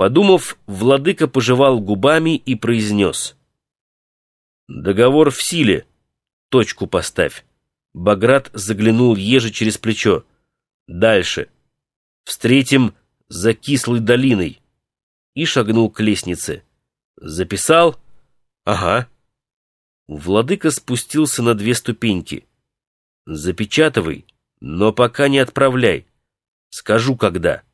Подумав, владыка пожевал губами и произнес. «Договор в силе. Точку поставь». Баграт заглянул еже через плечо. «Дальше. Встретим за кислой долиной». И шагнул к лестнице. «Записал?» «Ага». Владыка спустился на две ступеньки. «Запечатывай, но пока не отправляй. Скажу, когда».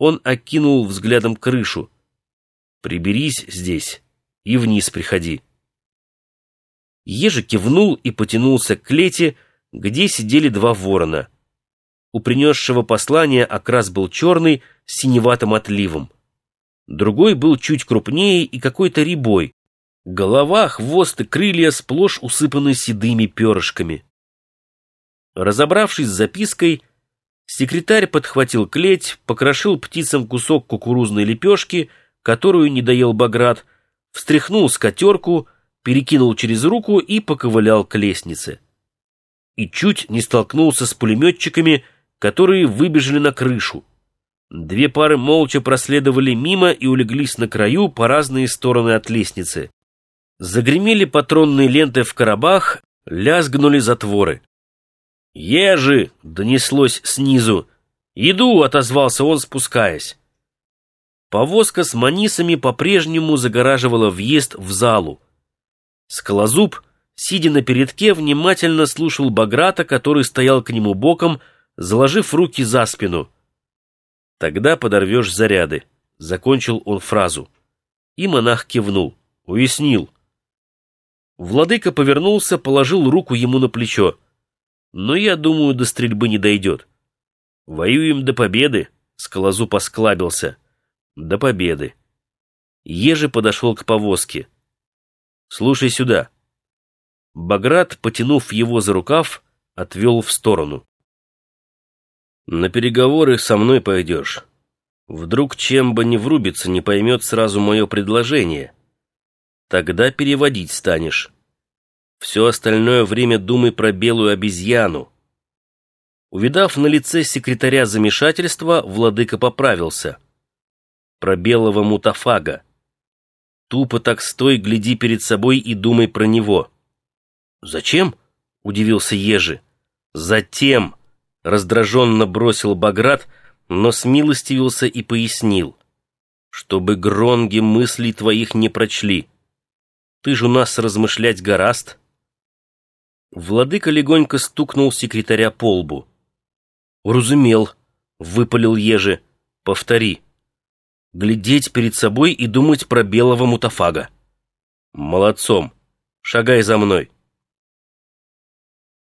Он окинул взглядом крышу. «Приберись здесь и вниз приходи». Ежи кивнул и потянулся к клете, где сидели два ворона. У принесшего послания окрас был черный с синеватым отливом. Другой был чуть крупнее и какой-то рябой. Голова, хвост и крылья сплошь усыпаны седыми перышками. Разобравшись с запиской, секретарь подхватил клеть, покрошил птицам кусок кукурузной лепешки, которую не доел Баграт, встряхнул скатерку — перекинул через руку и поковылял к лестнице. И чуть не столкнулся с пулеметчиками, которые выбежали на крышу. Две пары молча проследовали мимо и улеглись на краю по разные стороны от лестницы. Загремели патронные ленты в коробах, лязгнули затворы. «Ежи!» — донеслось снизу. «Иду!» — отозвался он, спускаясь. Повозка с манисами по-прежнему загораживала въезд в залу. Скалозуб, сидя на передке, внимательно слушал Баграта, который стоял к нему боком, заложив руки за спину. «Тогда подорвешь заряды», — закончил он фразу. И монах кивнул, уяснил. Владыка повернулся, положил руку ему на плечо. «Но я думаю, до стрельбы не дойдет». «Воюем до победы», — Скалозуб осклабился. «До победы». Ежи подошел к повозке. Слушай сюда». Баграт, потянув его за рукав, отвел в сторону. «На переговоры со мной пойдешь. Вдруг чем бы не врубится, не поймет сразу мое предложение. Тогда переводить станешь. Все остальное время думай про белую обезьяну». Увидав на лице секретаря замешательства, владыка поправился. «Про белого мутафага. Тупо так стой, гляди перед собой и думай про него. «Зачем?» — удивился Ежи. «Затем!» — раздраженно бросил Баграт, но смилостивился и пояснил. «Чтобы гронги мыслей твоих не прочли. Ты ж у нас размышлять гораст». Владыка легонько стукнул секретаря по лбу. «Уразумел», — выпалил Ежи. «Повтори» глядеть перед собой и думать про белого мутафага. Молодцом. Шагай за мной.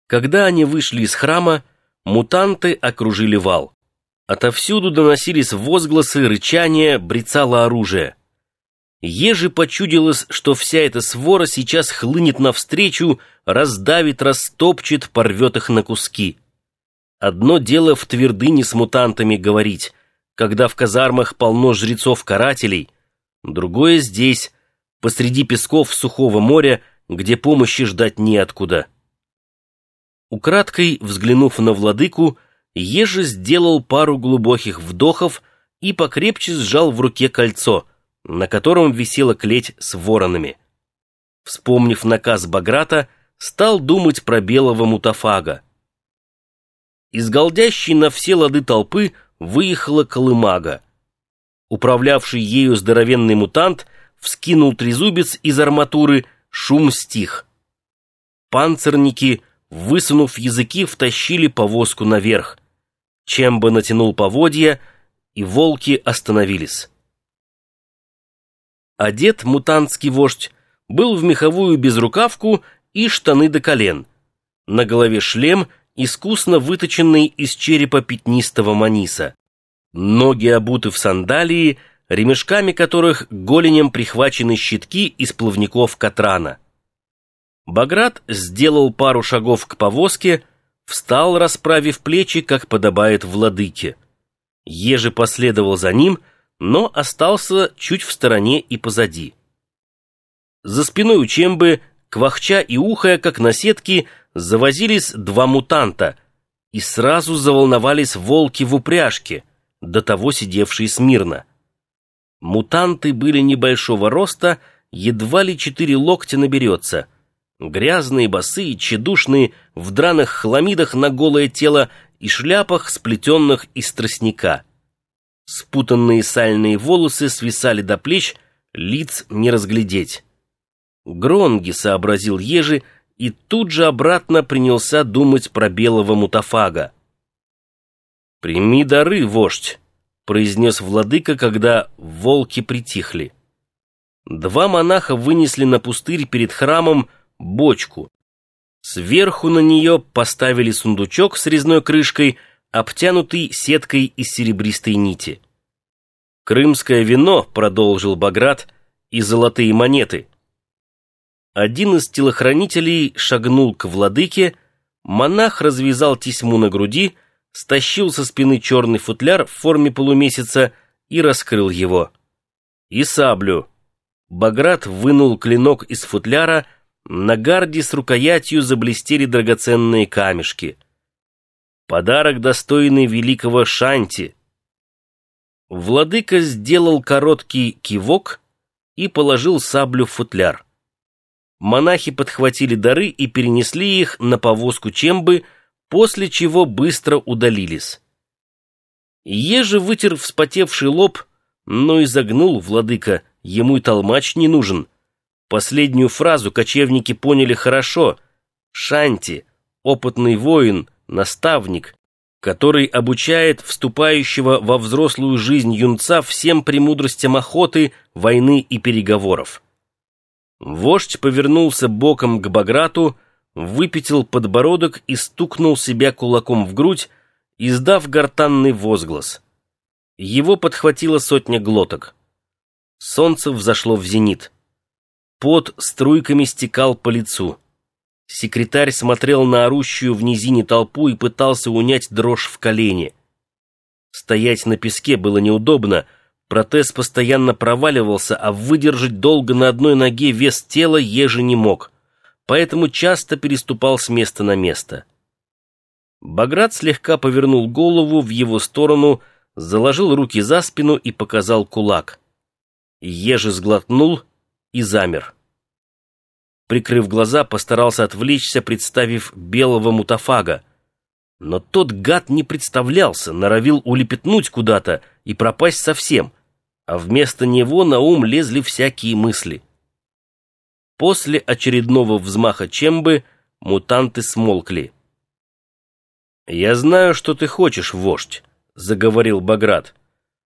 Когда они вышли из храма, мутанты окружили вал. Отовсюду доносились возгласы, рычания, брецало оружие. Еже почудилось, что вся эта свора сейчас хлынет навстречу, раздавит, растопчет, порвет их на куски. Одно дело в твердыне с мутантами говорить, когда в казармах полно жрецов-карателей, другое здесь, посреди песков сухого моря, где помощи ждать неоткуда. Украдкой, взглянув на владыку, Ежи сделал пару глубоких вдохов и покрепче сжал в руке кольцо, на котором висела клеть с воронами. Вспомнив наказ Баграта, стал думать про белого мутафага. Из голдящей на все лады толпы выехала колымага. Управлявший ею здоровенный мутант вскинул трезубец из арматуры, шум стих. Панцирники, высунув языки, втащили повозку наверх. Чемба натянул поводья, и волки остановились. Одет мутантский вождь был в меховую безрукавку и штаны до колен. На голове шлем — искусно выточенный из черепа пятнистого маниса. Ноги обуты в сандалии, ремешками которых голенем прихвачены щитки из плавников Катрана. Баграт сделал пару шагов к повозке, встал, расправив плечи, как подобает владыке. Еже последовал за ним, но остался чуть в стороне и позади. За спиной у Чембы, квахча и ухая, как на сетке, завозились два мутанта, и сразу заволновались волки в упряжке, до того сидевшие смирно. Мутанты были небольшого роста, едва ли четыре локтя наберется. Грязные, босые, тщедушные, в драных хламидах на голое тело и шляпах, сплетенных из тростника. Спутанные сальные волосы свисали до плеч, лиц не разглядеть. Гронги, сообразил Ежи, и тут же обратно принялся думать про белого мутафага. «Прими дары, вождь!» — произнес владыка, когда волки притихли. Два монаха вынесли на пустырь перед храмом бочку. Сверху на нее поставили сундучок с резной крышкой, обтянутый сеткой из серебристой нити. «Крымское вино», — продолжил Баграт, — «и золотые монеты». Один из телохранителей шагнул к владыке, монах развязал тесьму на груди, стащил со спины черный футляр в форме полумесяца и раскрыл его. И саблю. Баграт вынул клинок из футляра, на гарде с рукоятью заблестели драгоценные камешки. Подарок, достойный великого Шанти. Владыка сделал короткий кивок и положил саблю в футляр. Монахи подхватили дары и перенесли их на повозку Чембы, после чего быстро удалились. Ежи вытер вспотевший лоб, но изогнул владыка, ему и толмач не нужен. Последнюю фразу кочевники поняли хорошо. Шанти, опытный воин, наставник, который обучает вступающего во взрослую жизнь юнца всем премудростям охоты, войны и переговоров. Вождь повернулся боком к Баграту, выпятил подбородок и стукнул себя кулаком в грудь, издав гортанный возглас. Его подхватила сотня глоток. Солнце взошло в зенит. Пот струйками стекал по лицу. Секретарь смотрел на орущую в низине толпу и пытался унять дрожь в колене. Стоять на песке было неудобно — Протез постоянно проваливался, а выдержать долго на одной ноге вес тела еже не мог, поэтому часто переступал с места на место. Баграт слегка повернул голову в его сторону, заложил руки за спину и показал кулак. Еже сглотнул и замер. Прикрыв глаза, постарался отвлечься, представив белого мутафага. Но тот гад не представлялся, норовил улепетнуть куда-то и пропасть совсем — а вместо него на ум лезли всякие мысли. После очередного взмаха чембы мутанты смолкли. «Я знаю, что ты хочешь, вождь», — заговорил Баграт.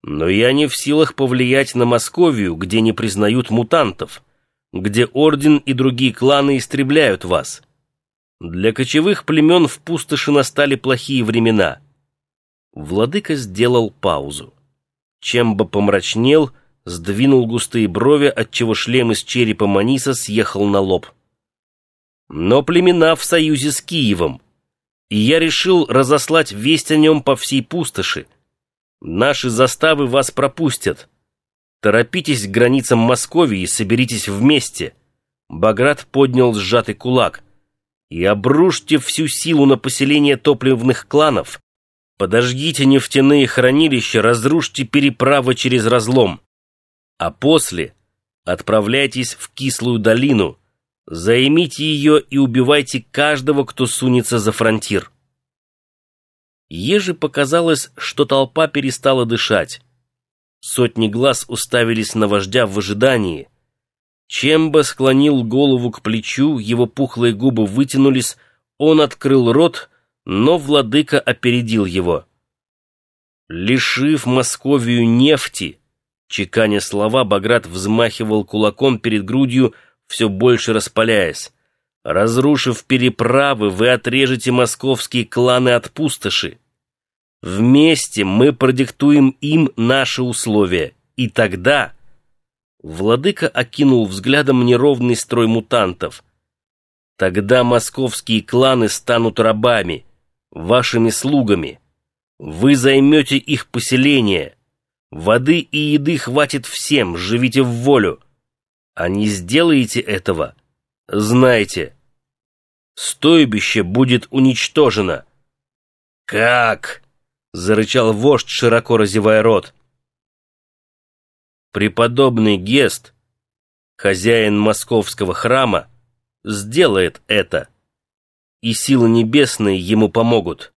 «Но я не в силах повлиять на Московию, где не признают мутантов, где Орден и другие кланы истребляют вас. Для кочевых племен в пустоши настали плохие времена». Владыка сделал паузу. Чемба помрачнел, сдвинул густые брови, отчего шлем из черепа Маниса съехал на лоб. Но племена в союзе с Киевом, и я решил разослать весть о нем по всей пустоши. Наши заставы вас пропустят. Торопитесь к границам Московии и соберитесь вместе. Баграт поднял сжатый кулак. И обрушьте всю силу на поселение топливных кланов, Подожгите нефтяные хранилища, разрушьте переправы через разлом. А после отправляйтесь в Кислую долину, займите ее и убивайте каждого, кто сунется за фронтир. Еже показалось, что толпа перестала дышать. Сотни глаз уставились на вождя в ожидании. Чемба склонил голову к плечу, его пухлые губы вытянулись, он открыл рот — но владыка опередил его. «Лишив Московию нефти», чеканя слова, Баграт взмахивал кулаком перед грудью, все больше распаляясь. «Разрушив переправы, вы отрежете московские кланы от пустоши. Вместе мы продиктуем им наши условия, и тогда...» Владыка окинул взглядом неровный строй мутантов. «Тогда московские кланы станут рабами, вашими слугами. Вы займете их поселение. Воды и еды хватит всем, живите в волю. А не сделаете этого, знайте, стойбище будет уничтожено. «Как?» — зарычал вождь, широко разевая рот. Преподобный Гест, хозяин московского храма, сделает это, и силы небесные ему помогут.